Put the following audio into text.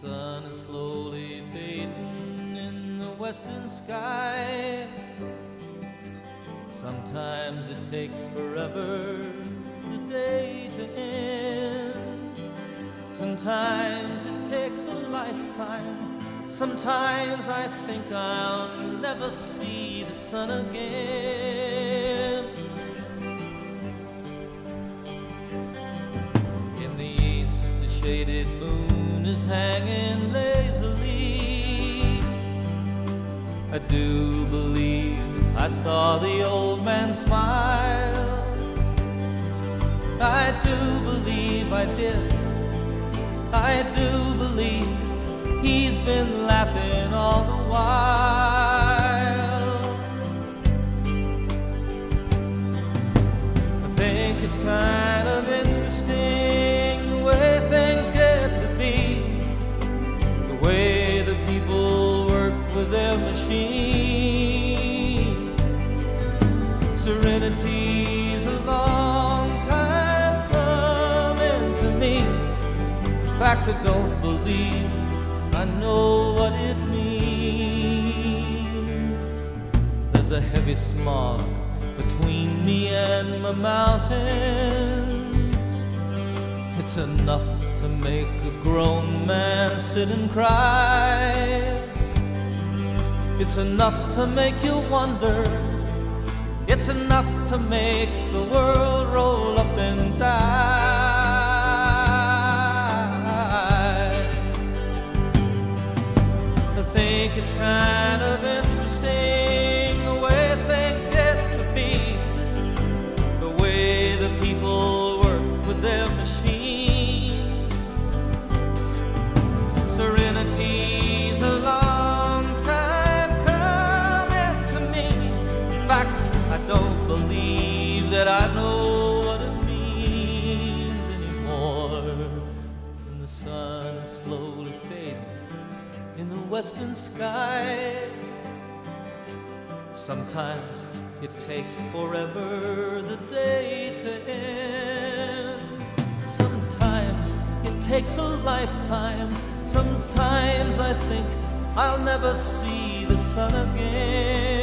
sun is slowly fading in the western sky. Sometimes it takes forever the day to end. Sometimes it takes a lifetime. Sometimes I think I'll never see the sun again. In the east, a shaded moon is hanging lazily. I do believe I saw the old man smile. I do believe I did. I do believe he's been laughing all the while. I think it's kind with their machines. Serenity's a long time coming to me. In fact, I don't believe I know what it means. There's a heavy smog between me and my mountains. It's enough to make a grown man sit and cry. It's enough to make you wonder. It's enough to make the world roll up and die. Sky. Sometimes it takes forever the day to end. Sometimes it takes a lifetime. Sometimes I think I'll never see the sun again.